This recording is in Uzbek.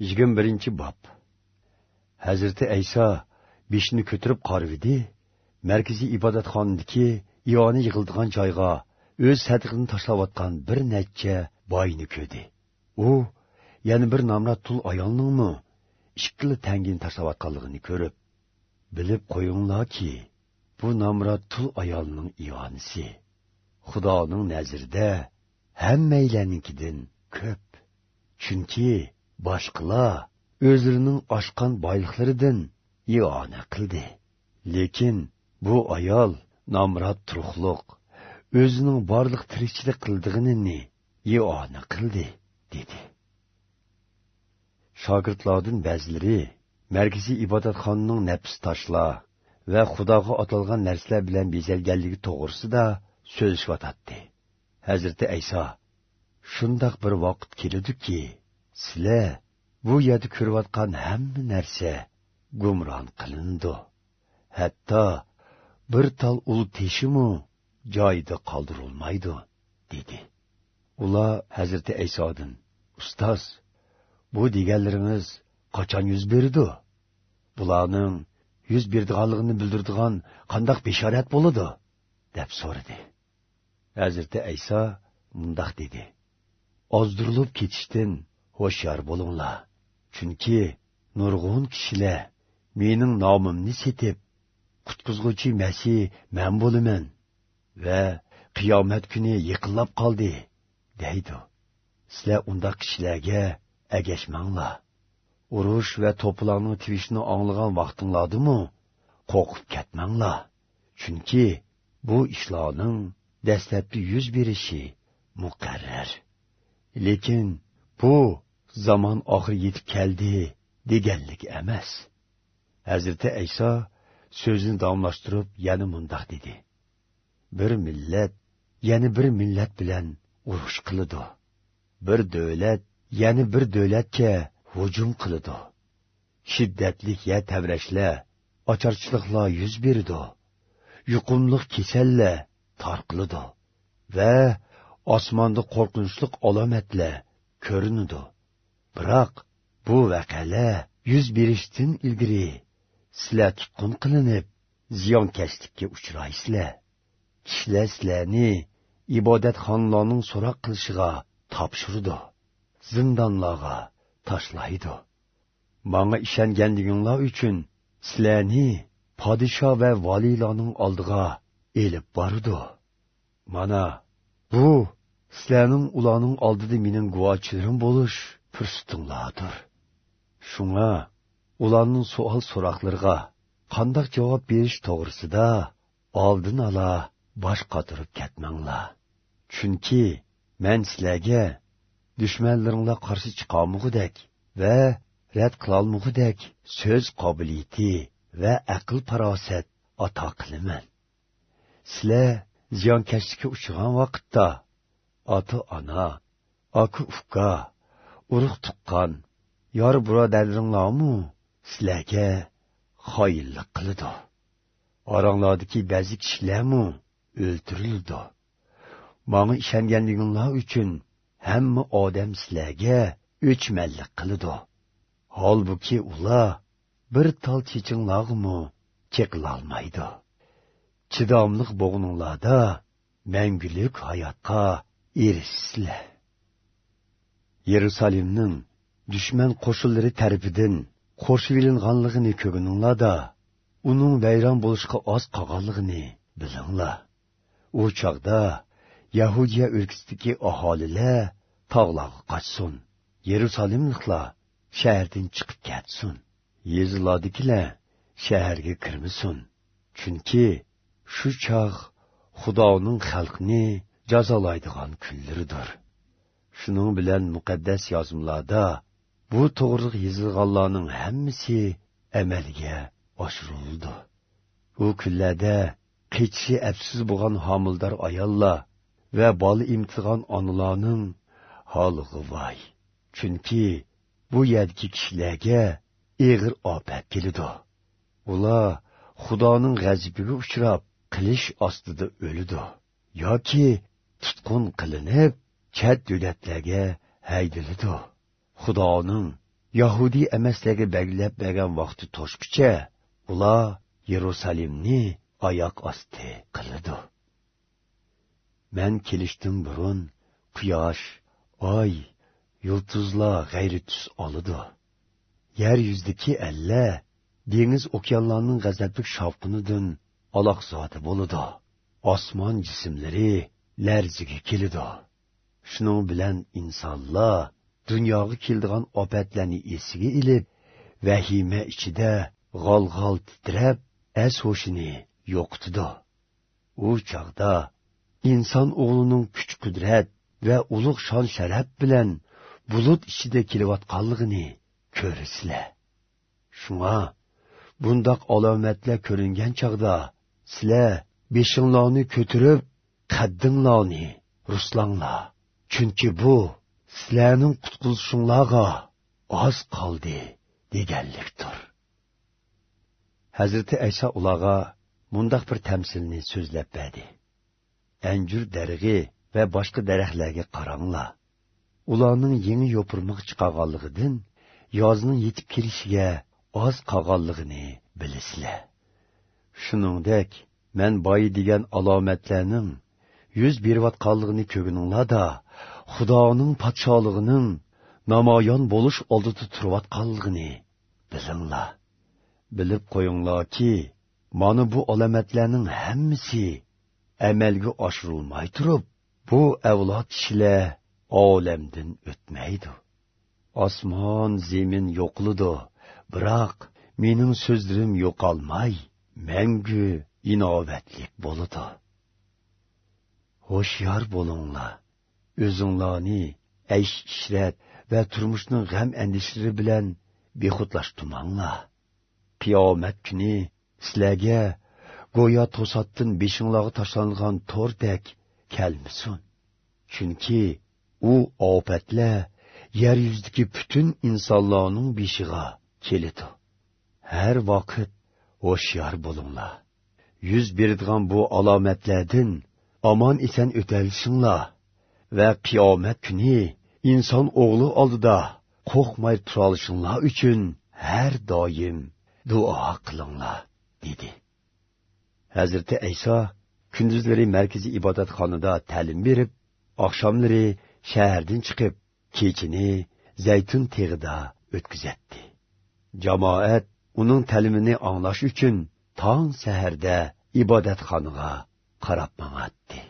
yigirma birinchi bob. Hazrati ayso beshni ko'tirib qarvidi markaziy ibodatxonadagi iyoni yig'ildigan joyga o'z sadiqini tashlayotgan bir necha boyni ko'rdi. U yana bir nomrat tul ayolningmi ikkili tangini tashlayotganligini ko'rib bilib qo'yinglarki bu nomrat tul ayolning iyonisi. Xudoning nazarida hammanglarnikidan ko'p. Chunki boshqalar o'zlarining oshqan boyliqlaridan iona qildi. Lekin bu ayol nomrod turuqliq o'zining borliq tirikchilik qildig'inini iona qildi dedi. Shogirdlardan ba'zilari markaziy ibodatxonaning nafs toshlar va xudoga otilgan narsalar bilan bezalganligi to'g'risida so'zishyotatdi hazrati ayso shundoq bir vaqt keladiki sizlar bu yerda ko'rayotgan hamma narsa gumron qilindi. Hatto bir tal ul teshimu joyida qoldirilmaydi dedi. Ular hazrati aysodan ustoz bu deganlaringiz qachon yuz berdi? Bularning yuz berdiganligini bildirdigan qandoq beshorat bo'ladi? deb so'radi. Hazrati ayso mundoq dedi. Ozdirilib ketishdan hoşyar bo'linglar. Chunki nurg'un kishilar mening nomimni setib qutqizg'uchi masih men bo'laman va qiyomat kuni yiqilib qoldi deydi. Sizlar undaq kishilarga agashmanglar. Urush va to'plarning tivishni anglagan vaqtinglardimi? Qo'rqib ketmanglar. Chunki bu ishlarning dastlabki yuz berishi muqarrar. Lekin bu zamon oxiri yetib keldi deganlik emas. Hazrati ayso so'zini davomlashtirib yana mundoq dedi. Bir millat yana bir millat bilan urush qiladi. Bir davlat yana bir davlatga hujum qiladi. Shiddatlik ya tavrashlar ocharchiliklar yuz berdi yuqumliq kasallar tarqiladi va osmonda qo'rqinchli alomatlar ko'rinadi. Biroq bu vaqala yuz berishdan ilgari sizlar tutqun qilinib ziyonkashlikka uchraysizlar kishilar sizlarni ibodatxonlarning so'roq qilishiga topshirdi zindonlarga tashlaydi. Manga ishonganliginglar uchun sizlarni podsho va valiylarning oldiga elib bordi. Mana bu sizlarning ularning oldida mening guvochilarim bo'lish көрсөтүңлардыр. Шуңа уларның суал сорақтарға қандақ жауап беріш тоғырсыда алдын ала баш қатырып кәтмәңла. Чүнки мән сіләге дүшмәнлеріңла қарсы чықамығыдәк вә рәт қылалмығыдәк сөз қабілеті вә әқіл парасет ата қылымын. Сілә зиянкәшілікке ұшыған вақытта аты ана, акы уфқа, urug' tuqqan yor birodarlaringlarmi sizlarga xoyillik qildi. Oranglardiki ba'zi kishilarmi o'ltirildi manga ishonganliginglar uchun hamma odam sizlarga o'chmanlik qildi. Holbuki ular bir tol chechinglarg'imi cheqilolmaydi chidomliq bo'g'ninglarda mangulik hayotga erishsizlar. Yerusalimning dushman qo'shinlari tarafidan qo'shib ko'rininglar da uning vayron bo'lishga oz qolganligini bilinglar. U chog'da yahudiya o'lkasidagi aholilar tog'larga qochsin yerusalimliklar shahardan chiqib ketsin yezilardikilar shaharga kirmasin. Chunki shu chog' xudoning xalqni jazolaydigan kunlaridir. Shuning bilan muqaddas yozmalarda bu to'g'riliq yozilganlarning hammasi amalga oshirildi u kunlarda qechishi afsus bo'lgan homildor ayollar va bola imtihon onalarning holiga voy chunki bu yerdagi kishilarga eg'ir ofat keladi ular xudoning g'azibiga uchrab qilish ostida o'lidi yoki tutqun qilinib chat davlatlarga haydiladi xudoning yahudiy emaslarga belgilab bergan vaqti toshguncha ular yerusalimni oyoq osti qiladi. Man kelishdan burun quyosh oy yulduzlar g'ayri tus oladi. Yer yuzidagi alla dengiz okeanlarning g'azablik shovqinidan aloqzodi bo'ladi. Osmon jismlari larziga keladi. Shuning bilan insonlar dunyoga keldigan ofatlarni esiga ilib vahima ichida g'ol g'ol titrab as ho'shini yo'qitdi u chog'da inson o'g'lining kuch qudrat va ulug' shon sharaf bilan bulut ichida kelayotganligini ko'rasizlar shunga bundoq alomatlar ko'ringan chog'da sizlar beshinglarni ko'tirib qaddinglarni ruslanglar. Chunki bu sizlarning qutqizishinglarga oz qoldi deganlikdir. Hazrati ayso ularga mundoq bir tamsilni so'zlab berdi. Anjur darig'i va boshqa daraxtlarga qaranglar. Ularning yangi yo'pirmoq chiqarganligidan yozning yetib kelishiga oz qolganligini bilasizlar. Shuningdek man boyi degan alomatlarning yuz berayotganligini ko'rininglarda xudoning podsholig'ining namoyon bo'lish oldida turayotganligini bilinglar. Bilib qo'yinglarki mana bu alomatlarning hammasi amalga oshirilmay turib bu avlod kishilar olamdan o'tmaydi. Osmon zemin yo'qlidi biroq mening so'zlarim yo'qolmay mangu inovatlik bo'ladi ho'shyor bo'linglar. O'zinglarni aysh ishrat va turmushning g'am andishlari bilan behudlashtirmanglar qiyomat kuni sizlarga go'yo to'satdan beshinglarga tashlangan to'rdek kelmisin chunki u ofatlar yer yuzidagi butun insonlarning beshig'a keladi. Har vaqt ho'shyor bo'linglar. Yuz beradigan bu alomatlardan aman isən ötəlsinlər və qiyamət günü insan oğlu aldıda qorxmay turalışınlar üçün hər daim dua qılınlar, dedi. Həzrəti İsa gündüzləri mərkəzi ibadətxanada təlim verib, axşamları şəhərdən çıxıb, keçini zəytun teğida ötküzətdi. Cəmaət onun təlimini anlaş üçün tan səhərdə ibadətxanığa 空っぽがあって、